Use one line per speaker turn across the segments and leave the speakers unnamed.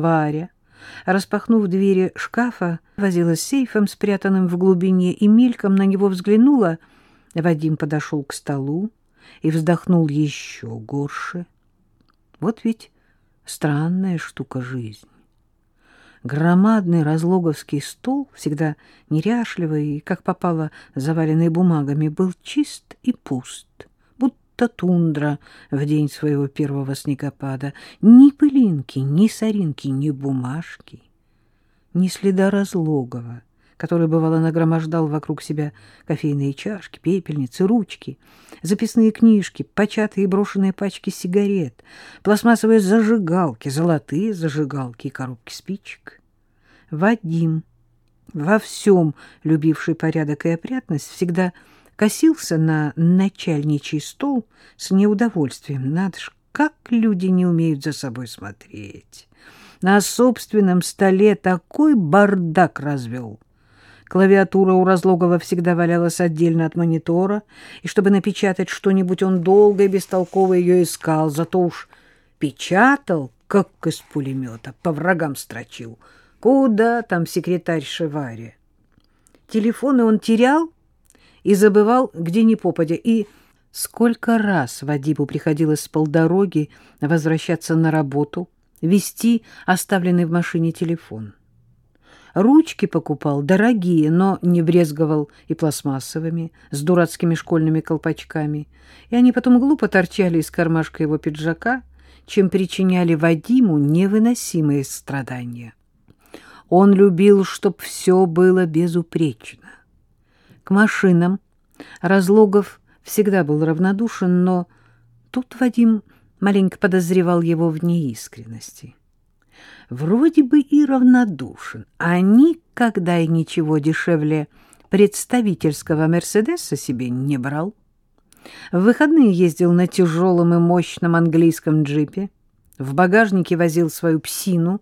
Варя, распахнув двери шкафа, возилась сейфом, спрятанным в глубине, и мельком на него взглянула. Вадим подошел к столу и вздохнул еще горше. Вот ведь странная штука жизнь. Громадный разлоговский стол, всегда неряшливый и, как попало, заваленный бумагами, был чист и пуст, будто тундра в день своего первого снегопада. Ни пылинки, ни соринки, ни бумажки, ни следа разлогова, который, бывало, нагромождал вокруг себя кофейные чашки, пепельницы, ручки, записные книжки, початые и брошенные пачки сигарет, пластмассовые зажигалки, золотые зажигалки и коробки спичек. Вадим, во всем любивший порядок и опрятность, всегда косился на начальничий стол с неудовольствием. Надо ж, как люди не умеют за собой смотреть. На собственном столе такой бардак развел. Клавиатура у Разлогова всегда валялась отдельно от монитора, и чтобы напечатать что-нибудь, он долго и бестолково ее искал, зато уж печатал, как из пулемета, по врагам строчил. Куда там секретарь Шевари? Телефоны он терял, и забывал, где ни попадя, и сколько раз Вадиму приходилось с полдороги возвращаться на работу, вести оставленный в машине телефон. Ручки покупал дорогие, но не брезговал и пластмассовыми, с дурацкими школьными колпачками, и они потом глупо торчали из кармашка его пиджака, чем причиняли Вадиму невыносимые страдания. Он любил, чтоб все было безупречно. К машинам Разлогов всегда был равнодушен, но тут Вадим маленько подозревал его в неискренности. Вроде бы и равнодушен, а никогда и ничего дешевле представительского «Мерседеса» себе не брал. В выходные ездил на тяжелом и мощном английском джипе, в багажнике возил свою псину.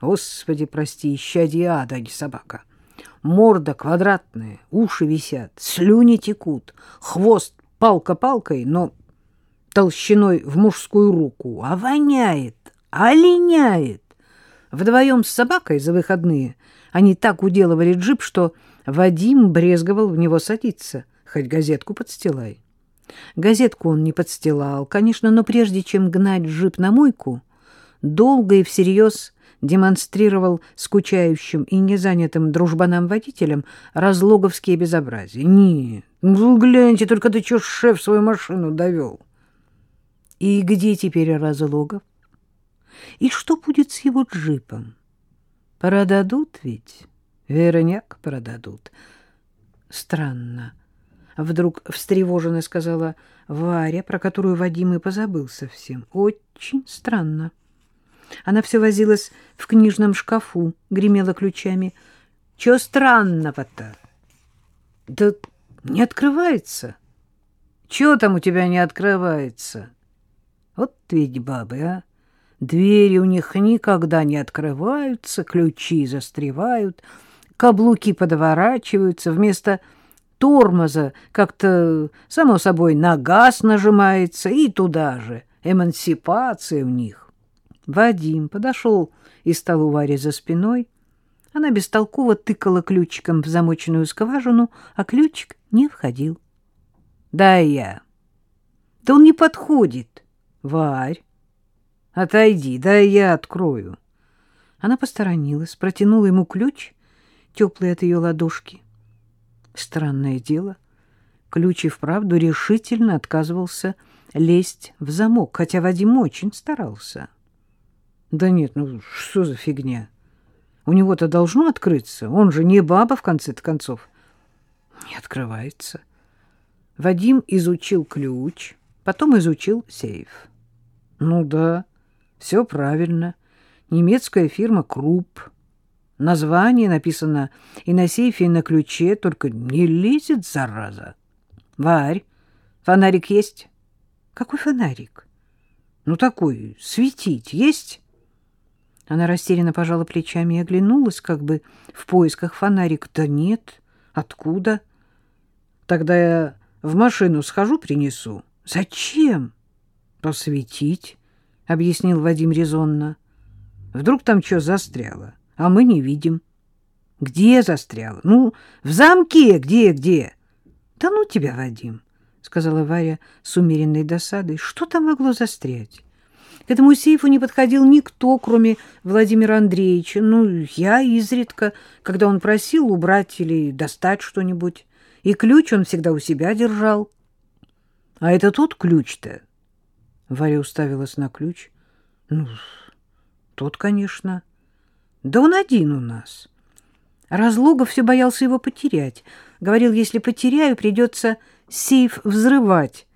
Господи, прости, исчадие ада, а не собака — Морда квадратная, уши висят, слюни текут, хвост палка палкой, но толщиной в мужскую руку, а воняет, а. Вдвоем с собакой за выходные они так уделывали джип, что Вадим брезговал в него садиться, хоть газетку подстилай. Газетку он не подстилал, конечно, но прежде чем гнать джип на мойку, долго и всерьез демонстрировал скучающим и незанятым дружбанам-водителям разлоговские безобразия. Нет, ну гляньте, только ты чё шеф свою машину довел? И где теперь Разлогов? И что будет с его джипом? Продадут ведь? Вероняк продадут. Странно. Вдруг встревоженно сказала Варя, про которую Вадим и позабыл совсем. Очень странно. Она все возилась в книжном шкафу, гремела ключами. — Чего странного-то? — Да не открывается. — Чего там у тебя не открывается? Вот ведь бабы, а! Двери у них никогда не открываются, ключи застревают, каблуки подворачиваются, вместо тормоза как-то, само собой, на газ нажимается, и туда же эмансипация у них. Вадим подошел и стал у Вари за спиной. Она бестолково тыкала ключиком в замоченную скважину, а ключик не входил. — Дай я. — Да он не подходит. — Варь, отойди, дай я открою. Она посторонилась, протянула ему ключ, теплый от ее ладошки. Странное дело, ключ и вправду решительно отказывался лезть в замок, хотя Вадим очень старался. — да нет, ну что за фигня? У него-то должно открыться. Он же не баба, в конце-то концов. Не открывается. Вадим изучил ключ, потом изучил сейф. Ну да, все правильно. Немецкая фирма Круп. Название написано и на сейфе, и на ключе, только не лезет, зараза. Варь, фонарик есть? Какой фонарик? Ну такой, светить есть? Она растерянно пожала плечами и оглянулась, как бы в поисках фонарик. Да нет, откуда? Тогда я в машину схожу, принесу. Зачем? Посветить, объяснил Вадим резонно. Вдруг там что застряло, а мы не видим. Где застряло? Ну, в замке, где, где? Да ну тебя, Вадим, сказала Варя с умеренной досадой. Что там могло застрять? К этому сейфу не подходил никто, кроме Владимира Андреевича. Ну, я изредка, когда он просил убрать или достать что-нибудь. И ключ он всегда у себя держал. А это тот ключ-то? Варя уставилась на ключ. Ну, тот, конечно. Да он один у нас. Разлогов все боялся его потерять. Говорил, если потеряю, придется сейф взрывать.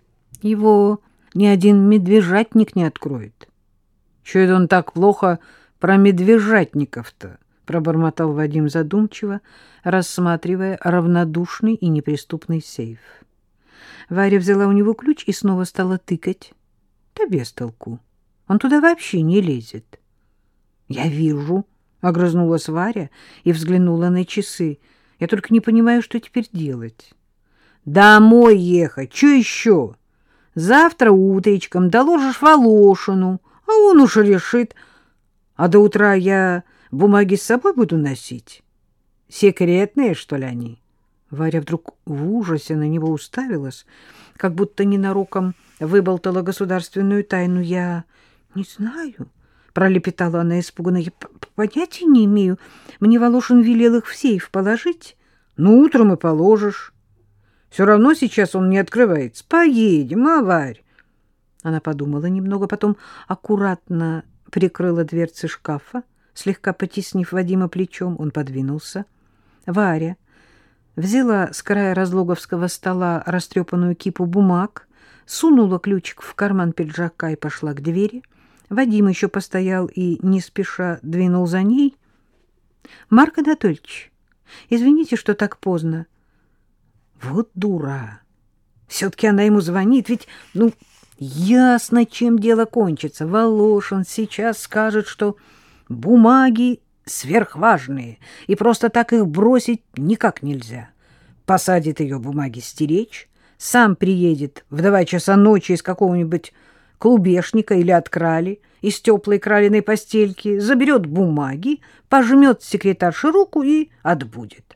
Его ни один медвежатник не откроет. — Чего это он так плохо про медвежатников-то? — пробормотал Вадим задумчиво, рассматривая равнодушный и неприступный сейф. Варя взяла у него ключ и снова стала тыкать. Да без толку. Он туда вообще не лезет. — Я вижу, — огрызнулась Варя и взглянула на часы. — Я только не понимаю, что теперь делать. — Домой ехать, что еще? Завтра утречком доложишь Волошину, а он уж решит. А до утра я бумаги с собой буду носить. Секретные, что ли, они? Варя вдруг в ужасе на него уставилась, как будто ненароком выболтала государственную тайну. Я не знаю, пролепетала она испуганно. Я понятия не имею. Мне Волошин велел их в сейф положить. Ну, утром и положишь. Все равно сейчас он не открывается. Поедем, аварь. Она подумала немного, потом аккуратно прикрыла дверцы шкафа, слегка потеснив Вадима плечом. Он подвинулся. Варя взяла с края разлоговского стола растрепанную кипу бумаг, сунула ключик в карман пиджака и пошла к двери. Вадим еще постоял и не спеша двинул за ней. — Марк Анатольевич, извините, что так поздно. Вот дура. Все-таки она ему звонит, ведь, ну, ясно, чем дело кончится. Волошин сейчас скажет, что бумаги сверхважные, и просто так их бросить никак нельзя. Посадит ее бумаги стеречь, сам приедет в два часа ночи из какого-нибудь клубешника или от крали, из теплой кралиной постельки, заберет бумаги, пожмет секретарше руку и отбудет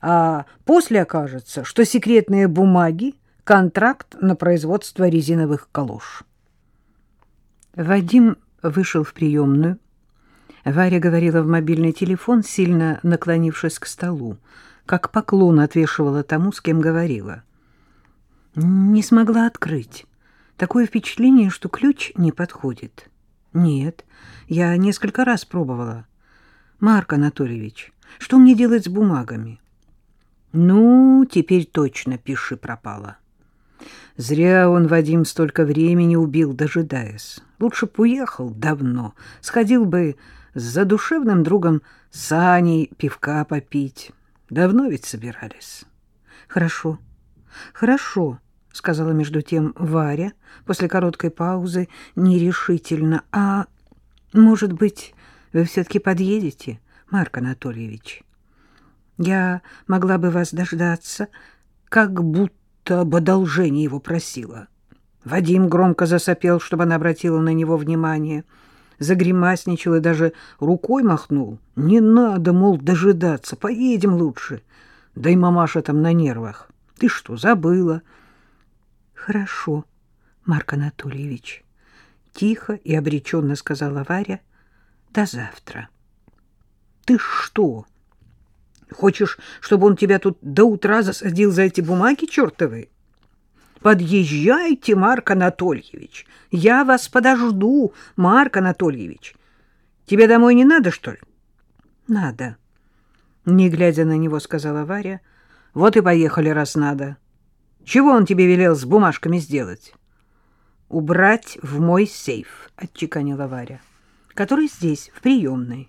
а после окажется, что секретные бумаги — контракт на производство резиновых калош. Вадим вышел в приемную. Варя говорила в мобильный телефон, сильно наклонившись к столу, как поклон отвешивала тому, с кем говорила. Не смогла открыть. Такое впечатление, что ключ не подходит. Нет, я несколько раз пробовала. Марк Анатольевич, что мне делать с бумагами? Ну, теперь точно пиши пропало. Зря он, Вадим, столько времени убил, дожидаясь. Лучше б уехал давно, сходил бы с задушевным другом Саней пивка попить. Давно ведь собирались. Хорошо, хорошо, — сказала между тем Варя после короткой паузы нерешительно. А может быть, вы все-таки подъедете, Марк Анатольевич? — я могла бы вас дождаться, как будто об одолжении его просила. Вадим громко засопел, чтобы она обратила на него внимание. Загримасничал и даже рукой махнул. Не надо, мол, дожидаться, поедем лучше. Да и мамаша там на нервах. Ты что, забыла? Хорошо, Марк Анатольевич. Тихо и обреченно сказала Варя. До завтра. Ты что? Хочешь, чтобы он тебя тут до утра засадил за эти бумаги чертовы? Подъезжайте, Марк Анатольевич. Я вас подожду, Марк Анатольевич. Тебе домой не надо, что ли? Надо. Не глядя на него, сказала Варя. Вот и поехали, раз надо. Чего он тебе велел с бумажками сделать? Убрать в мой сейф, отчеканила Варя, который здесь, в приемной.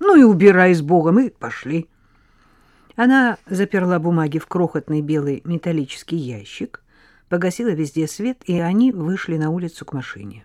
Ну и убирай с Богом, и пошли. Она заперла бумаги в крохотный белый металлический ящик, погасила везде свет, и они вышли на улицу к машине.